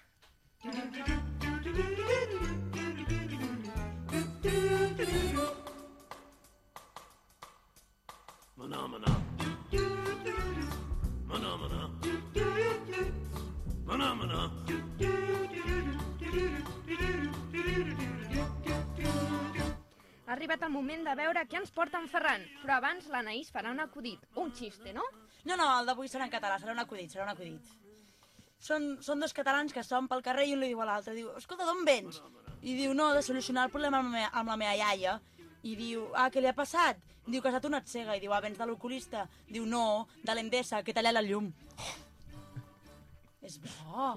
Maná, Maná, maná. Maná, maná. Ha arribat el moment de veure què ens porta en Ferran, però abans l'Anaïs farà un acudit, un xiste, no? No, no, el d'avui serà en català, serà un acudit, serà un acudit. Són, són dos catalans que estan pel carrer i un li diu a l'altre, diu, escolta, d'on vens? I diu, no, de solucionar el problema amb la, meva, amb la meva iaia. I diu, ah, què li ha passat? Diu que s'ha tornat cega. I diu, ah, vens de l'oculista? Diu, no, de l'endesa, que talla la llum. És bo.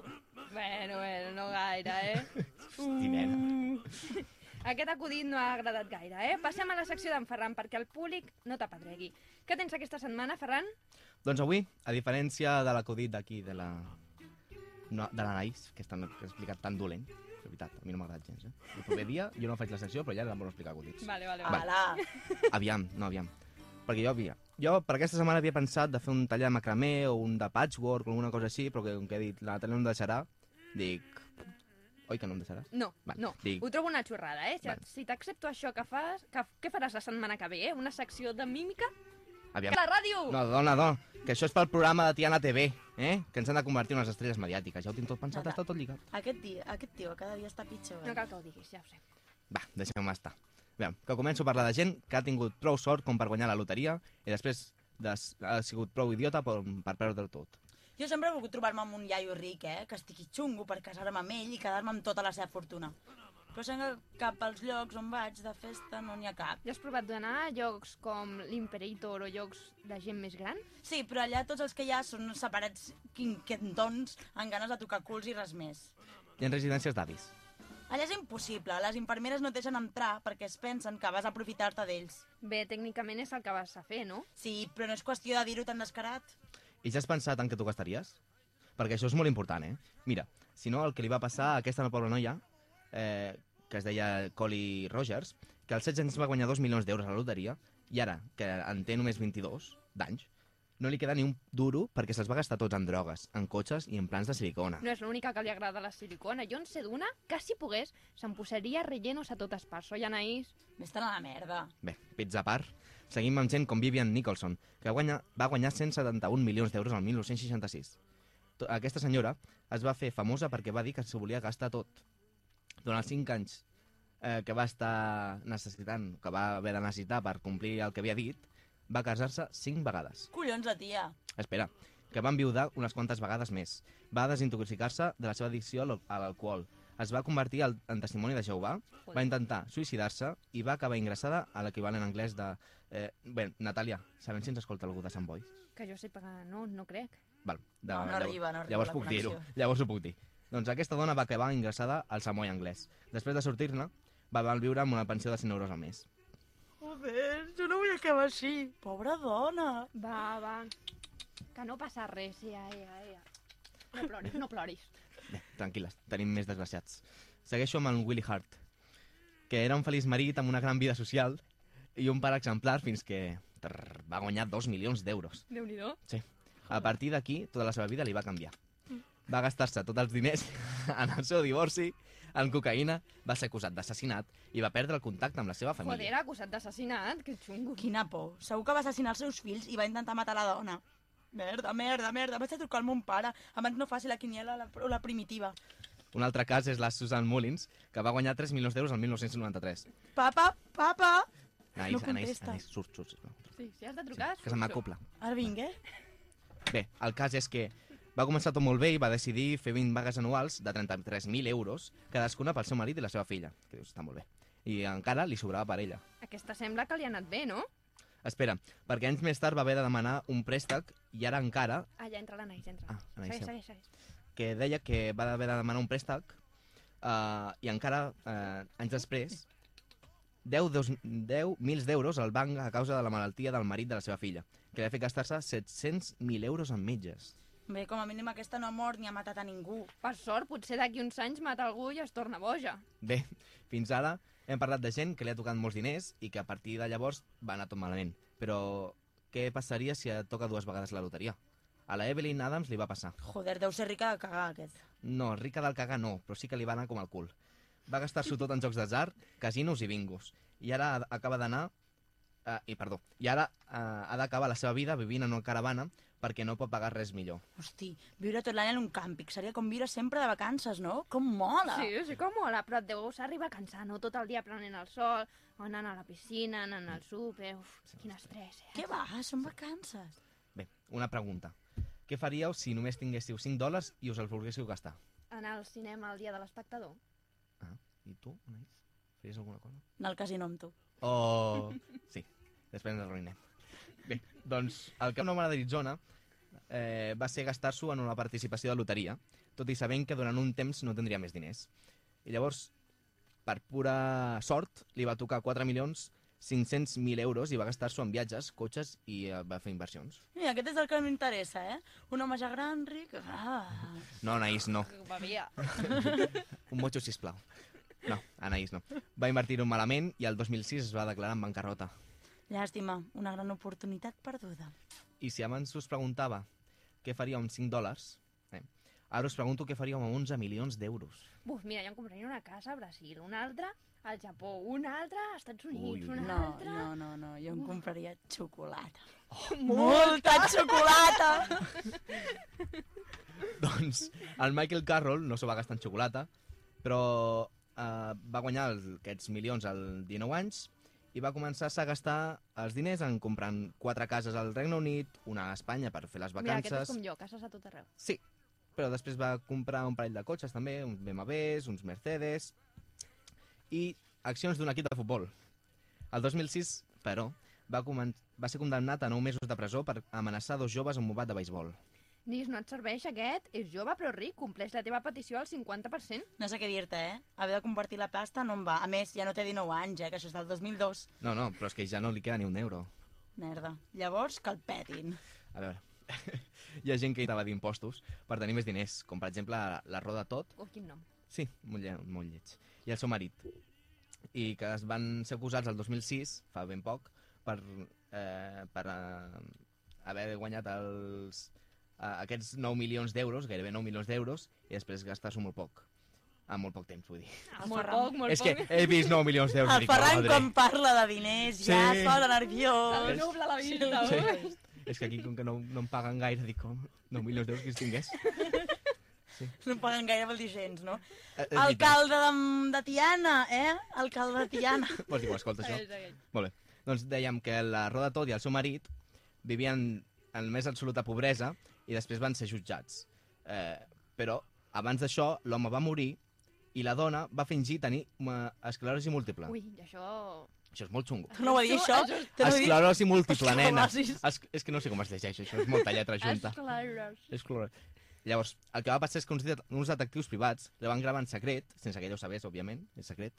Bueno, bueno, no gaire, eh? Hosti, nena. Uh. Aquest acudit no ha agradat gaire, eh? Passem a la secció d'en Ferran perquè el públic no t'apedregui. Què tens aquesta setmana, Ferran? Doncs avui, a diferència de l'acudit d'aquí, de la... No, de l'Anaïs, que, és tan, que ha explicat tan dolent, de veritat, a mi no m'ha agradat gens, eh? El proper dia jo no faig la secció, però ja era bon explicar acudits. Vale, vale, Va. vale. Aviam, no, aviam. Perquè jo havia... Jo per aquesta setmana havia pensat de fer un taller de macramé o un de patchwork o alguna cosa així, però que com que he dit, la Natàlia no em deixarà, dic... Oi que no em deixaràs? No, Vale, no. Dic, Ho trobo una xorrada, eh? Si, Vale. si t'accepto això que fas, que, què faràs la setmana que ve, eh? Una secció de mímica? Aviam. La ràdio! No, dona, dona, que això és pel programa de Tiana TV, eh? Que ens han de convertir en unes estrelles mediàtiques. Ja ho tinc tot pensat, està tot lligat. Aquest, dia, aquest tio cada dia està pitjor. Eh? No cal que ho diguis, ja ho sé. Va, deixem-me estar. Aviam, que començo a parlar de gent que ha tingut prou sort com per guanyar la loteria i després de, ha sigut prou idiota per, per perdre tot. Jo sempre he volgut trobar-me amb un iaio ric, eh? Que estigui xungo per casar-me amb ell i quedar-me amb tota la seva fortuna. Però sembla que cap als llocs on vaig de festa no n'hi ha cap. Ja has provat d'anar a llocs com l'Imperator o llocs de gent més gran? Sí, però allà tots els que hi ha són separats quinquentons amb ganes de tocar culs i res més. I en residències d'avis. Allà és impossible. Les infermeres no et deixen entrar perquè es pensen que vas a aprofitar-te d'ells. Bé, tècnicament és el que vas a fer, no? Sí, però no és qüestió de dir-ho tan descarat. I ja has pensat en què t'ho gastaries? Perquè això és molt important, eh? Mira, si no, el que li va passar a aquesta pobra noia, eh, que es deia Colly Rogers, que als 16 anys va guanyar 2 milions d'euros a la loteria, i ara, que en té només 22 d'anys, no li queda ni un duro perquè se'ls va gastar tots en drogues, en cotxes i en plans de silicona. No és l'única que li agrada la silicona. Jo en sé d'una que, si pogués, se'n posaria rellenos a totes parts. Oi, Anaïs? Vés-te'n a la merda. Bé, pits a part, seguim amb gent com Vivian Nicholson, que guanya, va guanyar 171 milions d'euros el 1966. To- Aquesta senyora es va fer famosa perquè va dir que s'ho volia gastar tot. Durant els 5 anys eh, que va estar necessitant, que va haver de necessitar per complir el que havia dit, va casar-se 5 vegades. Collons, la tia. Espera, que va enviudar unes quantes vegades més. Va desintoxicar-se de la seva addicció a l'al- a l'alcohol. Es va convertir en testimoni de Jehovà, va intentar suïcidar-se i va acabar ingressada a l'equivalent anglès de... Eh, bé, Natàlia, sabem si ens escolta algú de Sant Boi? Que jo sé no, no crec. Val, de, No, no llavors- arriba, no arriba Llavors la puc dir-ho, connexió. llavors ho puc dir. Doncs aquesta dona va acabar ingressada al Samoy anglès. Després de sortir-ne, va malviure amb una pensió de 100 euros al mes. Joder, jo no vull acabar així. Pobra dona. Va, va. Que no passa res, ja, ja, ja. No ploris, no ploris. Bé, tranquil·les, tenim més desgraciats. Segueixo amb en Willie Hart, que era un feliç marit amb una gran vida social i un pare exemplar fins que trrr, va guanyar dos milions d'euros. Déu-n'hi-do. Sí. A partir d'aquí, tota la seva vida li va canviar. Va gastar-se tots els diners en el seu divorci, en cocaïna, va ser acusat d'assassinat i va perdre el contacte amb la seva família. Joder, acusat d'assassinat, que xungo. Quina por. Segur que va assassinar els seus fills i va intentar matar la dona. Merda, merda, merda. Vaig a trucar al mon pare abans no faci la quiniela o la, o la primitiva. Un altre cas és la Susan Mullins, que va guanyar 3 milions d'euros el 1993. Papa, papa! Anaïs, No Anaïs, contesta. Anaïs, surt, surt. sisplau. Sí, si has de trucar... Que se m'acopla. Ara vinc, eh? Bé, el cas és que va començar tot molt bé i va decidir fer 20 vagues anuals de 33.000 euros, cadascuna pel seu marit i la seva filla. Que dius, està molt bé. I encara li sobrava per ella. Aquesta sembla que li ha anat bé, no? Espera, perquè anys més tard va haver de demanar un préstec i ara encara, Ah, ja entra l'Anaïs, entra. Ah, Anaïs, segueix, segueix, segueix. que deia que va haver de demanar un préstec uh, i encara, uh, anys després, 10, dos, 10 mils d'euros al banc a causa de la malaltia del marit de la seva filla, que li ha fet gastar-se 700.000 euros en metges. Bé, com a mínim aquesta no ha mort ni ha matat a ningú. Per sort, potser d'aquí uns anys mata algú i es torna boja. Bé, fins ara hem parlat de gent que li ha tocat molts diners i que a partir de llavors va anar tot malament. Però què passaria si et toca dues vegades la loteria? A la Evelyn Adams li va passar. Joder, deu ser rica de cagar, aquest. No, rica del cagar no, però sí que li va anar com el cul. Va gastar-s'ho tot en jocs d'atzar, casinos i bingos. I ara acaba d'anar... Uh, I perdó. I ara uh, ha d'acabar la seva vida vivint en una caravana perquè no pot pagar res millor. Hosti, viure tot l'any en un càmping seria com viure sempre de vacances, no? Com mola! Sí, sí que mola, però et deu arribar a cansar, no? Tot el dia prenent el sol, o anant a la piscina, anant al súper... Uf, quin estrès, eh? Què va? Són vacances. Bé, una pregunta. Què faríeu si només tinguéssiu 5 dòlars i us els volguéssiu gastar? Anar al cinema el dia de l'espectador. Ah, i tu, Anaïs? Faries alguna cosa? Anar al casino amb tu. Oh, sí. Després ens arruïnem. Bé, doncs, el no m'agrada d'Arizona, eh, va ser gastar-s'ho en una participació de loteria, tot i sabent que durant un temps no tindria més diners. I llavors, per pura sort, li va tocar 4 milions 500.000 euros i va gastar-s'ho en viatges, cotxes i eh, va fer inversions. Mira, aquest és el que m'interessa, eh? Un home ja gran, ric... Ah, No, Anaïs, no. bevia. Un motxo, sisplau. No, Anaïs, no. Va invertir-ho malament i el 2006 es va declarar en bancarrota. Llàstima, una gran oportunitat perduda. I si abans us preguntava què faria amb 5 dòlars, eh, ara us pregunto què faria amb 11 milions d'euros. Buf, mira, jo em compraria una casa a Brasil, una altra al Japó, una altra als Estats Units, Ui, ui, ui. una No, altra... no, no, no, jo em compraria xocolata. Oh, Molta xocolata! doncs el Michael Carroll no s'ho va gastar en xocolata, però eh, va guanyar el, aquests milions als 19 anys i va començar a gastar els diners en comprant quatre cases al Regne Unit, una a Espanya per fer les Mira, aquest és vacances... com jo, cases a tot arreu. Sí, però després va comprar un parell de cotxes també, uns BMWs, uns Mercedes i accions d'un equip de futbol. El 2006, però, va, va ser condemnat a 9 mesos de presó per amenaçar dos joves en un bat de beisbol. Nis, no et serveix aquest? És jove però ric, compleix la teva petició al 50%. No sé què dir-te, eh? Haver de compartir la pasta no em va. A més, ja no té 19 anys, eh? Que això és del 2002. No, no, però és que ja no li queda ni un euro. Merda. Llavors, que el petin. A veure, hi ha gent que evitava d'impostos per tenir més diners, com per exemple la, la Roda Tot, Oh, quin nom. Sí, molt, lle molt lleig. I el seu marit. I que es van ser acusats el 2006, fa ben poc, per, eh, per eh, haver guanyat els, aquests 9 milions d'euros, gairebé 9 milions d'euros, i després gastar-s'ho molt poc. A molt poc temps, vull dir. Ah, molt poc, molt És que he vist 9 milions d'euros. El Ferran, quan parla de diners, ja Sí. es posa nerviós. Se li nubla la vista, Sí. És que aquí, com que no, no em paguen gaire, dic, com 9 milions d'euros que es tingués. No em paguen gaire vol dir gens, no? Eh, és veritat. Alcalde de, de Tiana, eh? Alcalde de Tiana. Vols dir, escolta això? Molt bé. Doncs dèiem que la Roda Tot i el seu marit vivien en la més absoluta pobresa i després van ser jutjats. Eh, però abans d'això l'home va morir i la dona va fingir tenir una esclerosi múltiple. Ui, i això... Això és molt xungo. Tu no ho va dir, això? Ho Esclerosi múltiple, nena. Es, és que no sé com es llegeix, això és molta lletra junta. Esclerosi. Esclerosi. Llavors, el que va passar és que uns, uns detectius privats la van gravar en secret, sense que ella ho sabés, òbviament, és secret,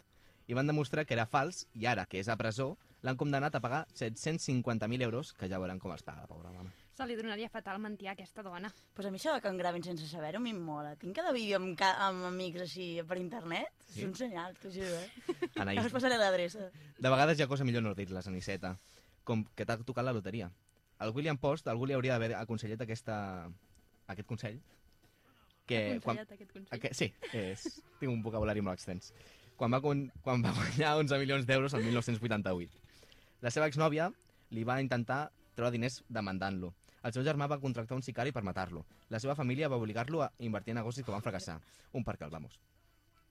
i van demostrar que era fals, i ara, que és a presó, l'han condemnat a pagar 750.000 euros, que ja veuran com els paga, la pobra mama. Se li donaria fatal mentir a aquesta dona. Pues a mi això que em gravin sense saber-ho a mi em mola. Tinc cada vídeo amb, ca amb amics així per internet. Sí? És un senyal, t'ho juro, eh? Anaïs. Ara us passaré l'adreça. De vegades hi ha cosa millor no dir-la, Aniceta, com que t'ha tocat la loteria. El William Post, algú li hauria d'haver aconsellat aquesta, aquest consell, que... Aconsellat aquest consell. Aqu sí, és, tinc un vocabulari molt extens. Quan va, con- quan va guanyar 11 milions d'euros el 1988. La seva exnòvia li va intentar treure diners demandant-lo. El seu germà va contractar un sicari per matar-lo. La seva família va obligar-lo a invertir en negocis que van fracassar. Un parcal, vamos.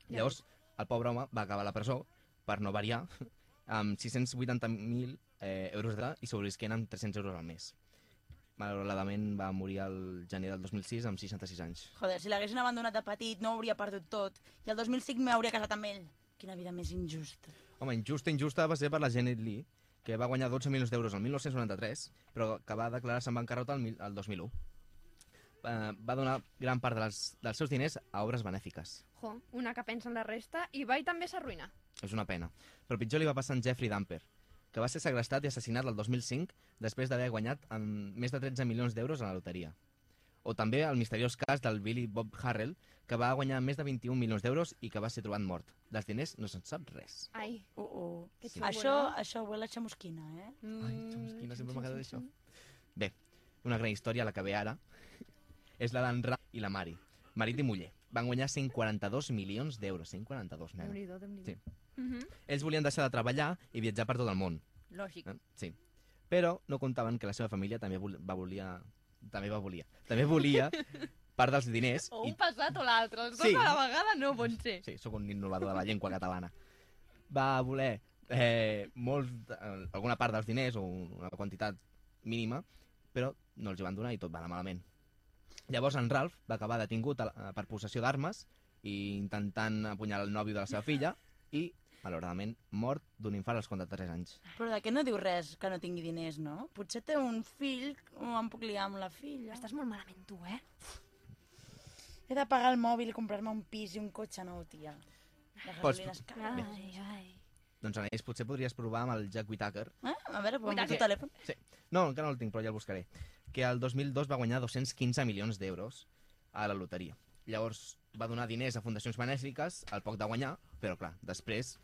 Llavors, el pobre home va acabar a la presó, per no variar, amb 680.000 eh, euros de i sobrevisquent amb 300 euros al mes. Malauradament va morir el gener del 2006 amb 66 anys. Joder, si l'haguessin abandonat de petit no hauria perdut tot. I el 2005 m'hauria casat amb ell. Quina vida més injusta. Home, injusta, injusta va ser per la Janet Lee, que va guanyar 12 milions d'euros el 1993, però que va declarar-se en bancarrota el, mil- el 2001. Eh, va donar gran part de les, dels seus diners a obres benèfiques. Jo, una que pensa en la resta i va i també s'arruïna. És una pena. Però pitjor li va passar en Jeffrey Damper, que va ser segrestat i assassinat el 2005 després d'haver guanyat més de 13 milions d'euros a la loteria. O també el misteriós cas del Billy Bob Harrell, que va guanyar més de 21 milions d'euros i que va ser trobat mort. Dels diners no se'n sap res. Ai. Uh, uh. Que Sí. Això, això huele a xamusquina, eh? Ai, xamusquina, sempre m'agrada això. Bé, una gran història, la que ve ara, és la d'en Ra i la Mari. Marit i muller. Van guanyar 142 milions d'euros. 142, nena. Déu-n'hi-do, déu-n'hi-do. Sí. Mhm. Ells volien deixar de treballar i viatjar per tot el món. Lògic. Eh? Sí. Però no comptaven que la seva família també va volia... També va volia. També volia part dels diners. O i un passat o l'altre. Els dos Sí. a la vegada no pot ser. Sí, sóc un innovador de la llengua catalana. Va voler eh, molt, eh, alguna part dels diners o una quantitat mínima, però no els hi van donar i tot va anar malament. Llavors en Ralph va acabar detingut per possessió d'armes i intentant apunyalar el nòvio de la seva filla i malauradament, mort d'un infart als 43 anys. Però de què no diu res que no tingui diners, no? Potser té un fill, o em puc liar amb la filla. Estàs molt malament, tu, eh? He de pagar el mòbil i comprar-me un pis i un cotxe nou, tia. La Pots- gasolina. Ai, ai. Doncs, Anais, potser podries provar amb el Jack Whittaker. Eh? A veure, posa el telèfon. Sí. No, encara no el tinc, però ja el buscaré. Que el 2002 va guanyar 215 milions d'euros a la loteria. Llavors va donar diners a fundacions benèfiques al poc de guanyar, però clar, després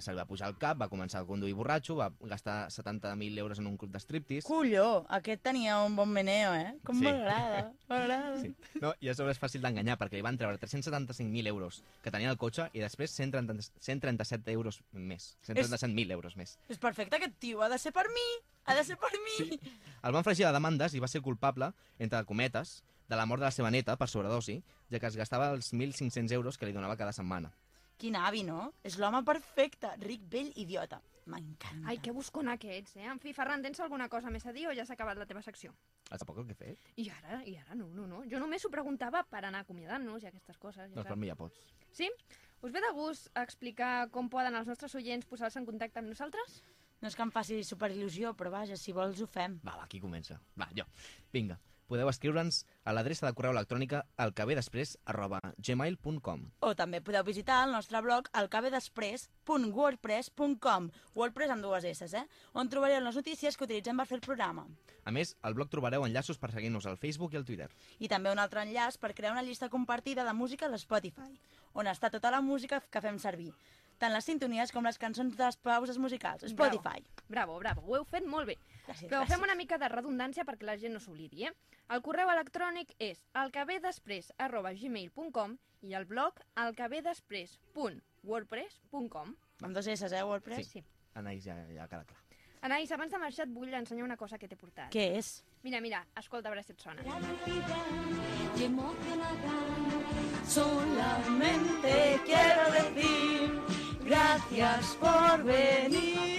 se li va pujar el cap, va començar a conduir borratxo, va gastar 70.000 euros en un club de striptease. Colló, aquest tenia un bon meneo, eh? Com Sí. m'agrada, m'agrada. Sí. No, I a sobre és fàcil d'enganyar perquè li van treure 375.000 euros que tenia el cotxe i després 130, 137 euros més. 137.000 euros més. És perfecte aquest tio, ha de ser per mi, ha de ser per mi. Sí. El van fregir a demandes i va ser culpable, entre cometes, de la mort de la seva neta per sobredosi, ja que es gastava els 1.500 euros que li donava cada setmana. Quin avi, no? És l'home perfecte, ric, vell, idiota. M'encanta. Ai, que buscona que ets, eh? En fi, Ferran, tens alguna cosa més a dir o ja s'ha acabat la teva secció? Has poc el que he fet? I ara, i ara no, no, no. Jo només ho preguntava per anar acomiadant-nos i aquestes coses. Ja Doncs per mi ja pots. Sí? Us ve de gust explicar com poden els nostres oients posar-se en contacte amb nosaltres? No és que em faci superil·lusió, però vaja, si vols ho fem. Va, va, qui comença? Va, jo. Vinga. Podeu escriure'ns a l'adreça de correu electrònica alcabedesprés arroba gmail.com O també podeu visitar el nostre blog alcabedespress.wordpress.com Wordpress amb dues S, eh? On trobareu les notícies que utilitzem per fer el programa. A més, al blog trobareu enllaços per seguir-nos al Facebook i al Twitter. I també un altre enllaç per crear una llista compartida de música de Spotify, on està tota la música que fem servir. Tant les sintonies com les cançons de les pauses musicals. Spotify. Bravo, bravo, ho heu fet molt bé. Gràcies, Però gràcies. fem una mica de redundància perquè la gent no s'oblidi, eh? El correu electrònic és alcabedespress.gmail.com i el blog alcabedespress.wordpress.com Amb dos S, eh, Wordpress? Sí. Anaïs, ja, ja queda clar. Anaïs, abans de marxar et vull ensenyar una cosa que t'he portat. Què és? Mira, mira, escolta a veure si et sona. y emocionada. Solamente quiero decir gracias por venir.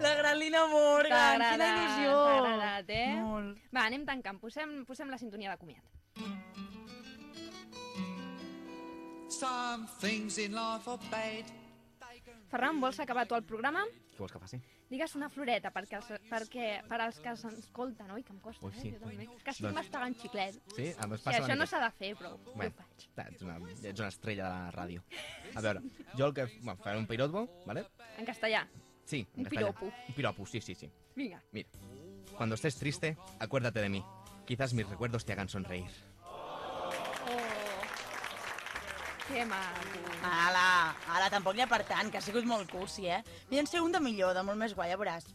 La gran Lina Morgan, quina il·lusió. t'ha agradat, eh? Molt. Va, anem tancant. Posem, posem la sintonia de comiat. Some things in life are bad. Ferran, vols acabar tu el programa? Què vols que faci? Digues una floreta perquè els, perquè, per als que s'escolten, oi? Que em costa, Ui, sí, eh? Jo també. Que estic Doncs- mastegant xiclet. Sí? A més, Sí, passa una això no s'ha de fer, però jo ho faig. ets, una, ets una estrella de la ràdio. A veure, jo el que... Bueno, faré un pirotbo, ¿vale? En castellà. Sí, en Un castellà. piropo. Un piropo, sí, sí, sí. Vinga. Mira, cuando estés triste, acuérdate de mí. Quizás mis recuerdos te hagan sonreír. Que maco. Ala, ala, tampoc n'hi ha per tant, que ha sigut molt cursi, eh? N'hi ha un de millor, de molt més guai, ja veuràs.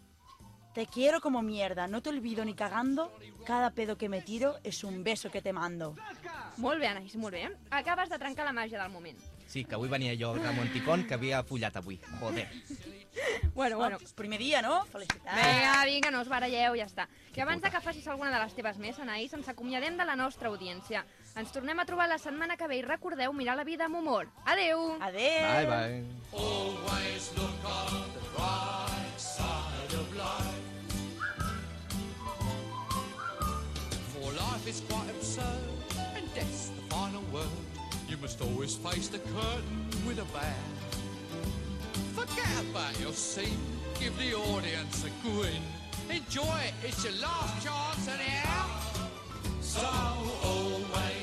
Te quiero como mierda, no te olvido ni cagando, cada pedo que me tiro es un beso que te mando. Molt bé, Anaïs, molt bé. Acabes de trencar la màgia del moment. Sí, que avui venia jo, Ramon Ticón, que havia follat avui. Joder. Bueno, bueno. Oh, primer dia, no? Felicitats. Vinga, vinga, no us baralleu, ja està. Que abans de que facis alguna de les teves més, Anaïs, ens acomiadem de la nostra audiència. Ens tornem a trobar la setmana que ve i recordeu mirar la vida amb humor. Adeu! Adeu! Bye, bye. Always look on the bright side of life. For life is quite absurd, and death's the final word. You must always face the curtain with a bow. Forget about your scene, give the audience a grin. Enjoy it, it's your last chance anyhow. So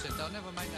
sit down. Never mind.